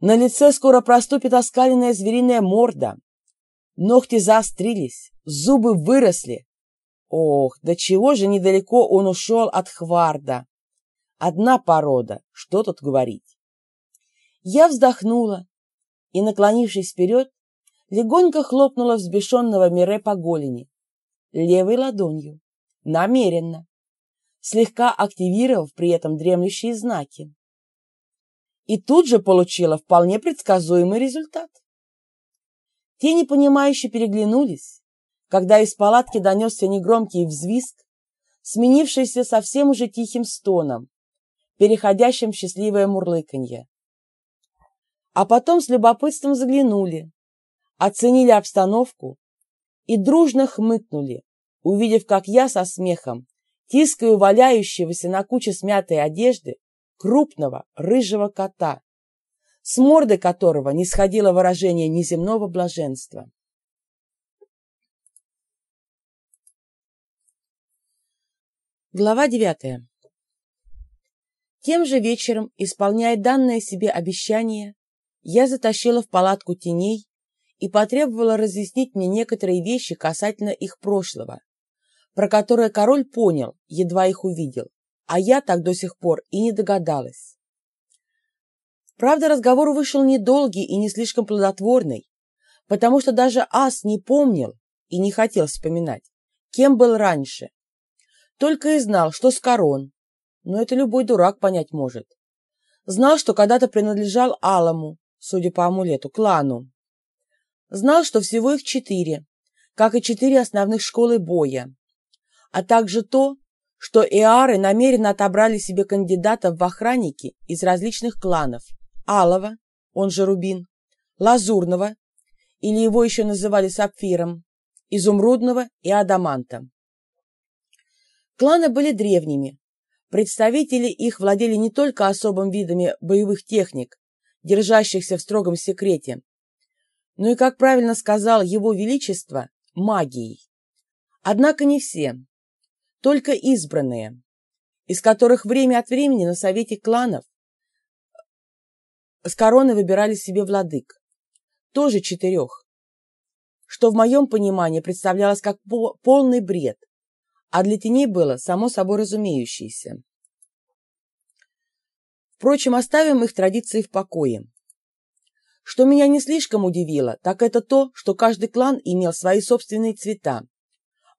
На лице скоро проступит оскаленная звериная морда. Ногти заострились, зубы выросли. Ох, до чего же недалеко он ушел от Хварда. Одна порода, что тут говорить. Я вздохнула и, наклонившись вперед, легонько хлопнула взбешенного Мире по голени, левой ладонью, намеренно, слегка активировав при этом дремлющие знаки. И тут же получила вполне предсказуемый результат. Те непонимающе переглянулись, когда из палатки донесся негромкий взвизг, сменившийся совсем уже тихим стоном, переходящим в счастливое мурлыканье. А потом с любопытством заглянули, оценили обстановку и дружно хмыкнули, увидев, как я со смехом тискаю валяющегося на куче смятой одежды крупного рыжего кота, с морды которого не сходило выражение неземного блаженства. Глава девятая. Тем же вечером, исполняя данное себе обещание, я затащила в палатку теней и потребовала разъяснить мне некоторые вещи касательно их прошлого, про которые король понял, едва их увидел, а я так до сих пор и не догадалась. Правда, разговор вышел недолгий и не слишком плодотворный, потому что даже ас не помнил и не хотел вспоминать, кем был раньше. Только и знал, что с корон, но это любой дурак понять может. Знал, что когда-то принадлежал Алому, судя по амулету, клану. Знал, что всего их четыре, как и четыре основных школы боя, а также то, что эары намеренно отобрали себе кандидатов в охранники из различных кланов Алова, он же Рубин, Лазурного, или его еще называли Сапфиром, Изумрудного и Адаманта. Кланы были древними, Представители их владели не только особым видами боевых техник, держащихся в строгом секрете, но и, как правильно сказал Его Величество, магией. Однако не все, только избранные, из которых время от времени на совете кланов с короны выбирали себе владык, тоже четырех, что в моем понимании представлялось как полный бред, а для теней было само собой разумеющееся. Впрочем, оставим их традиции в покое. Что меня не слишком удивило, так это то, что каждый клан имел свои собственные цвета,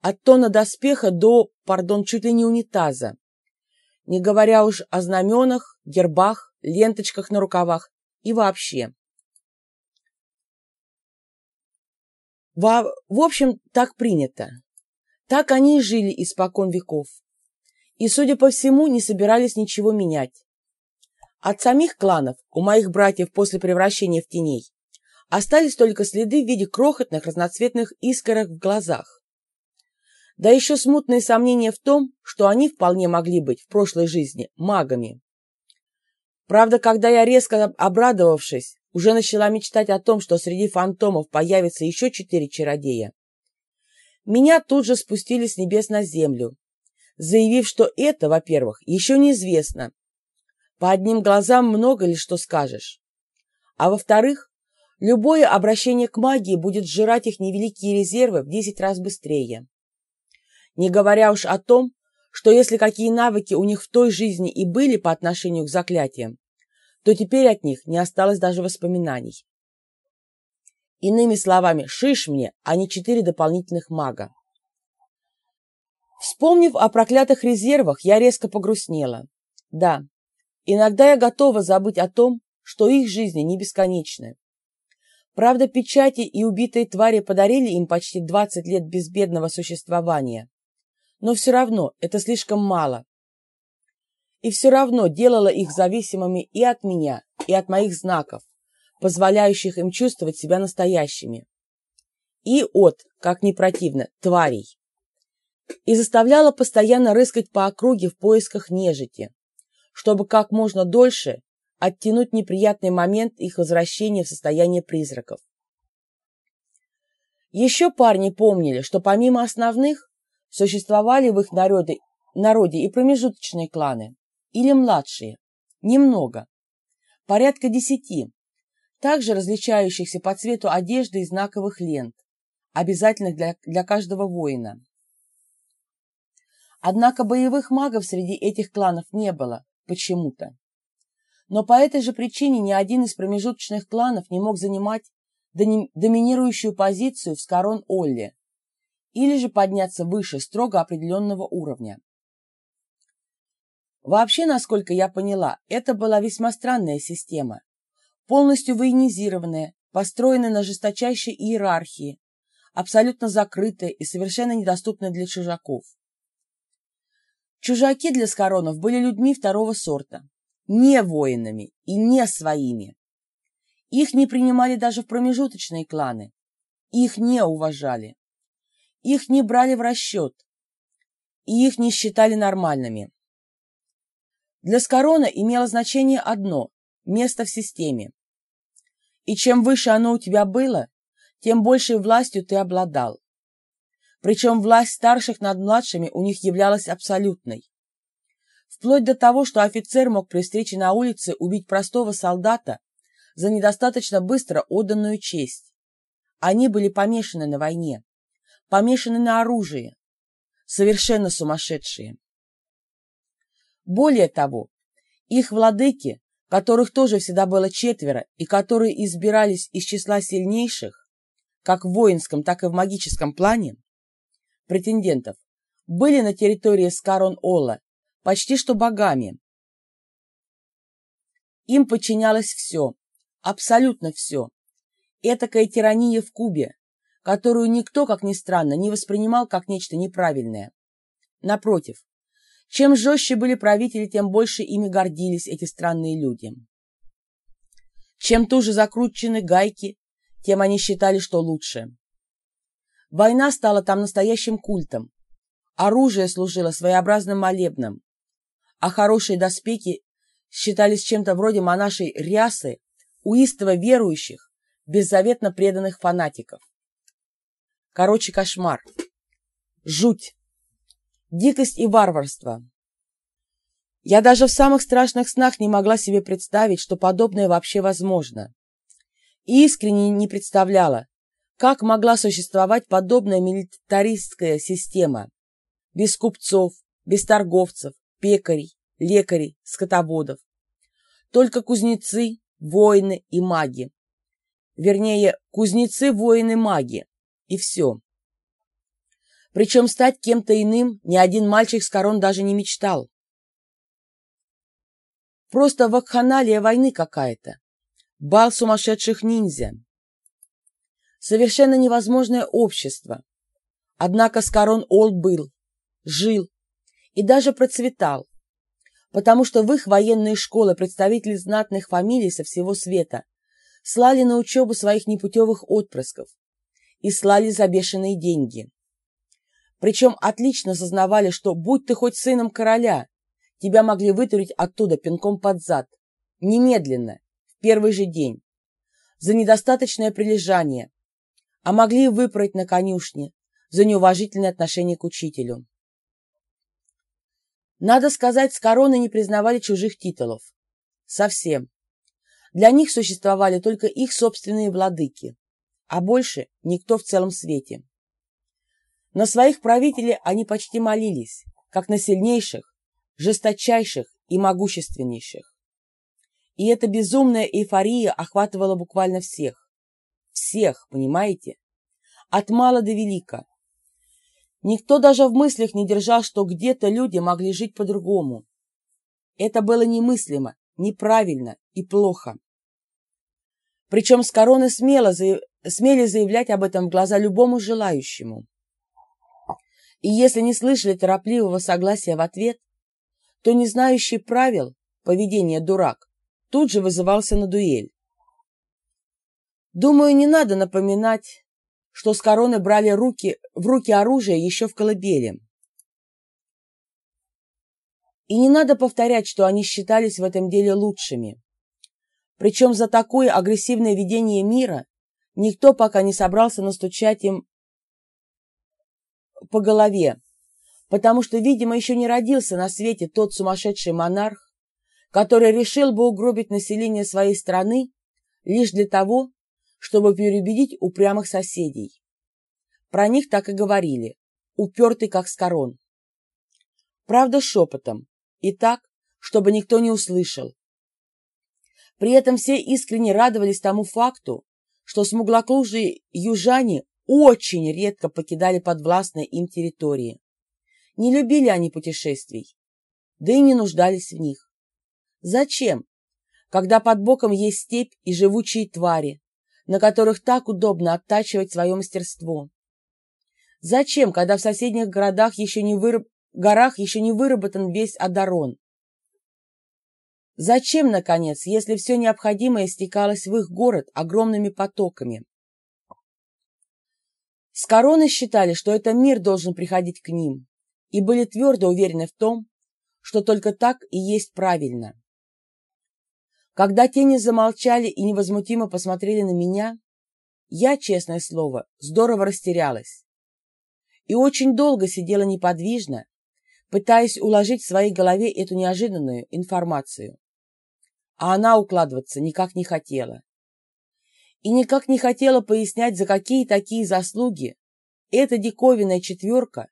от тона доспеха до, пардон, чуть ли не унитаза, не говоря уж о знаменах, гербах, ленточках на рукавах и вообще. Во, в общем, так принято. Так они и жили испокон веков. И, судя по всему, не собирались ничего менять. От самих кланов у моих братьев после превращения в теней остались только следы в виде крохотных разноцветных искорок в глазах. Да еще смутные сомнения в том, что они вполне могли быть в прошлой жизни магами. Правда, когда я, резко обрадовавшись, уже начала мечтать о том, что среди фантомов появится еще четыре чародея, меня тут же спустили с небес на землю, заявив, что это, во-первых, еще неизвестно. По одним глазам много ли что скажешь. А во-вторых, любое обращение к магии будет сжирать их невеликие резервы в десять раз быстрее. Не говоря уж о том, что если какие навыки у них в той жизни и были по отношению к заклятиям, то теперь от них не осталось даже воспоминаний. Иными словами, шиш мне, а не четыре дополнительных мага. Вспомнив о проклятых резервах, я резко погрустнела. Да, иногда я готова забыть о том, что их жизни не бесконечны. Правда, печати и убитые твари подарили им почти 20 лет безбедного существования. Но все равно это слишком мало. И все равно делало их зависимыми и от меня, и от моих знаков позволяющих им чувствовать себя настоящими. И от, как ни противно, тварей. И заставляла постоянно рыскать по округе в поисках нежити, чтобы как можно дольше оттянуть неприятный момент их возвращения в состояние призраков. Еще парни помнили, что помимо основных существовали в их народе, народе и промежуточные кланы, или младшие, немного, порядка десяти, также различающихся по цвету одежды и знаковых лент, обязательных для, для каждого воина. Однако боевых магов среди этих кланов не было, почему-то. Но по этой же причине ни один из промежуточных кланов не мог занимать доминирующую позицию в Скорон-Олле или же подняться выше строго определенного уровня. Вообще, насколько я поняла, это была весьма странная система, полностью военизированная, построенная на жесточайшей иерархии, абсолютно закрытая и совершенно недоступная для чужаков. Чужаки для скоронов были людьми второго сорта, не воинами и не своими. Их не принимали даже в промежуточные кланы, их не уважали, их не брали в расчет, и их не считали нормальными. Для Скорона имело значение одно – место в системе. И чем выше оно у тебя было, тем большей властью ты обладал. Причем власть старших над младшими у них являлась абсолютной. Вплоть до того, что офицер мог при встрече на улице убить простого солдата за недостаточно быстро отданную честь. Они были помешаны на войне, помешаны на оружии, совершенно сумасшедшие. Более того, их владыки, которых тоже всегда было четверо и которые избирались из числа сильнейших, как в воинском, так и в магическом плане, претендентов, были на территории Скарон-Ола почти что богами. Им подчинялось все, абсолютно все. Этакая тирания в Кубе, которую никто, как ни странно, не воспринимал как нечто неправильное. Напротив, чем жестче были правители, тем больше ими гордились эти странные люди. Чем туже закручены гайки, тем они считали, что лучше. Война стала там настоящим культом. Оружие служило своеобразным молебном, а хорошие доспехи считались чем-то вроде монашей рясы у истово верующих, беззаветно преданных фанатиков. Короче, кошмар. Жуть дикость и варварство. Я даже в самых страшных снах не могла себе представить, что подобное вообще возможно. И искренне не представляла, как могла существовать подобная милитаристская система. Без купцов, без торговцев, пекарей, лекарей, скотоводов. Только кузнецы, воины и маги. Вернее, кузнецы, воины, маги. И все. Причем стать кем-то иным ни один мальчик с корон даже не мечтал. Просто вакханалия войны какая-то. Бал сумасшедших ниндзя. Совершенно невозможное общество. Однако Скорон Ол был, жил и даже процветал, потому что в их военные школы представители знатных фамилий со всего света слали на учебу своих непутевых отпрысков и слали за бешеные деньги. Причем отлично сознавали, что, будь ты хоть сыном короля, тебя могли вытурить оттуда пинком под зад. Немедленно, в первый же день. За недостаточное прилежание. А могли выпороть на конюшне за неуважительное отношение к учителю. Надо сказать, с короны не признавали чужих титулов. Совсем. Для них существовали только их собственные владыки, а больше никто в целом свете. На своих правителей они почти молились, как на сильнейших, жесточайших и могущественнейших. И эта безумная эйфория охватывала буквально всех. Всех, понимаете? От мала до велика. Никто даже в мыслях не держал, что где-то люди могли жить по-другому. Это было немыслимо, неправильно и плохо. Причем с короны смело, смели заявлять об этом в глаза любому желающему. И если не слышали торопливого согласия в ответ, то не знающий правил поведения дурак тут же вызывался на дуэль. Думаю, не надо напоминать, что с короны брали руки, в руки оружие еще в колыбели. И не надо повторять, что они считались в этом деле лучшими. Причем за такое агрессивное ведение мира никто пока не собрался настучать им по голове, потому что, видимо, еще не родился на свете тот сумасшедший монарх, который решил бы угробить население своей страны лишь для того, чтобы переубедить упрямых соседей. Про них так и говорили, упертый как скорон. Правда, шепотом, и так, чтобы никто не услышал. При этом все искренне радовались тому факту, что смуглоклужие южане очень редко покидали подвластные им территории. Не любили они путешествий, да и не нуждались в них. Зачем, когда под боком есть степь и живучие твари, на которых так удобно оттачивать свое мастерство? Зачем, когда в соседних городах еще не выраб... горах еще не выработан весь Адарон? Зачем, наконец, если все необходимое стекалось в их город огромными потоками? С короны считали, что этот мир должен приходить к ним, и были твердо уверены в том, что только так и есть правильно. Когда тени замолчали и невозмутимо посмотрели на меня, я, честное слово, здорово растерялась и очень долго сидела неподвижно, пытаясь уложить в своей голове эту неожиданную информацию. А она укладываться никак не хотела. И никак не хотела пояснять, за какие такие заслуги эта диковинная четверка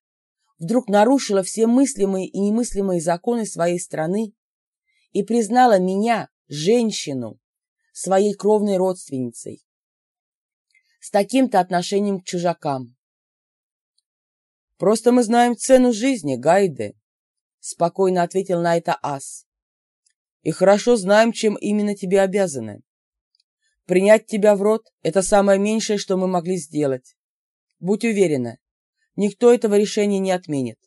вдруг нарушила все мыслимые и немыслимые законы своей страны и признала меня, женщину, своей кровной родственницей, с таким-то отношением к чужакам. «Просто мы знаем цену жизни, Гайде», — спокойно ответил на это Ас. «И хорошо знаем, чем именно тебе обязаны. Принять тебя в рот — это самое меньшее, что мы могли сделать. Будь уверена, никто этого решения не отменит.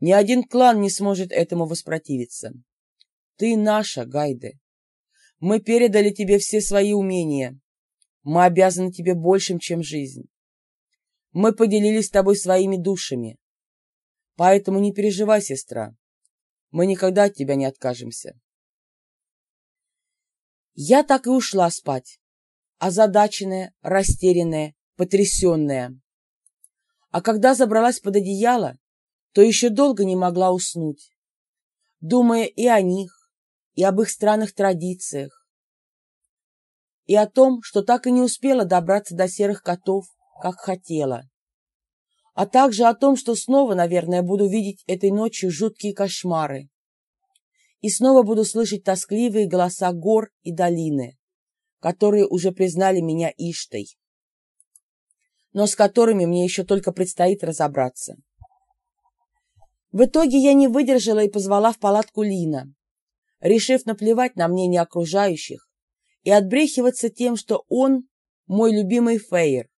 Ни один клан не сможет этому воспротивиться. Ты наша, Гайде. Мы передали тебе все свои умения. Мы обязаны тебе большим, чем жизнь. Мы поделились с тобой своими душами. Поэтому не переживай, сестра. Мы никогда от тебя не откажемся. Я так и ушла спать, озадаченная, растерянная, потрясенная. А когда забралась под одеяло, то еще долго не могла уснуть, думая и о них, и об их странных традициях, и о том, что так и не успела добраться до серых котов, как хотела. А также о том, что снова, наверное, буду видеть этой ночью жуткие кошмары. И снова буду слышать тоскливые голоса гор и долины, которые уже признали меня Иштой, но с которыми мне еще только предстоит разобраться. В итоге я не выдержала и позвала в палатку Лина, решив наплевать на мнение окружающих и отбрехиваться тем, что он мой любимый Фейер,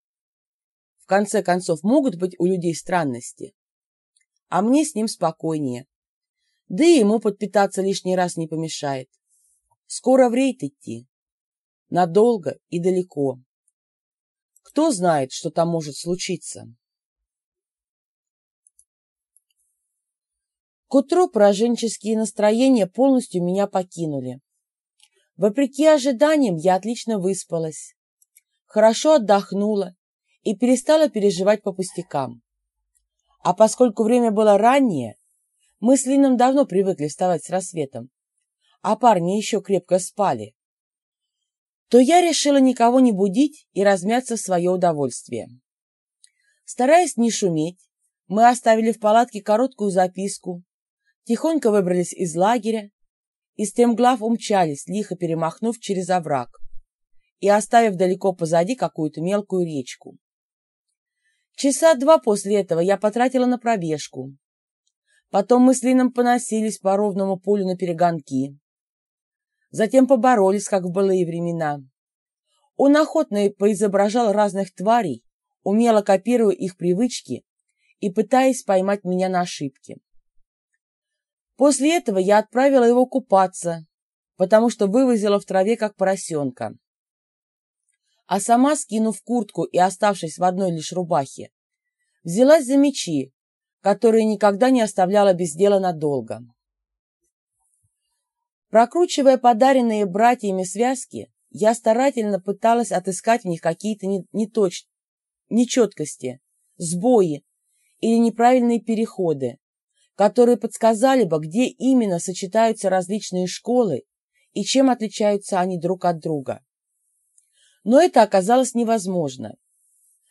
в конце концов, могут быть у людей странности. А мне с ним спокойнее. Да и ему подпитаться лишний раз не помешает. Скоро в рейд идти. Надолго и далеко. Кто знает, что там может случиться. К утру пораженческие настроения полностью меня покинули. Вопреки ожиданиям, я отлично выспалась, хорошо отдохнула и перестала переживать по пустякам. А поскольку время было раннее, мы с Лином давно привыкли вставать с рассветом, а парни еще крепко спали, то я решила никого не будить и размяться в свое удовольствие. Стараясь не шуметь, мы оставили в палатке короткую записку, тихонько выбрались из лагеря и стремглав умчались, лихо перемахнув через овраг и оставив далеко позади какую-то мелкую речку. Часа два после этого я потратила на пробежку. Потом мы с Лином поносились по ровному полю на перегонки. Затем поборолись, как в былые времена. Он охотно поизображал разных тварей, умело копируя их привычки и пытаясь поймать меня на ошибки. После этого я отправила его купаться, потому что вывозила в траве, как поросенка а сама, скинув куртку и оставшись в одной лишь рубахе, взялась за мечи, которые никогда не оставляла без дела надолго. Прокручивая подаренные братьями связки, я старательно пыталась отыскать в них какие-то неточ... нечеткости, сбои или неправильные переходы, которые подсказали бы, где именно сочетаются различные школы и чем отличаются они друг от друга. Но это оказалось невозможно,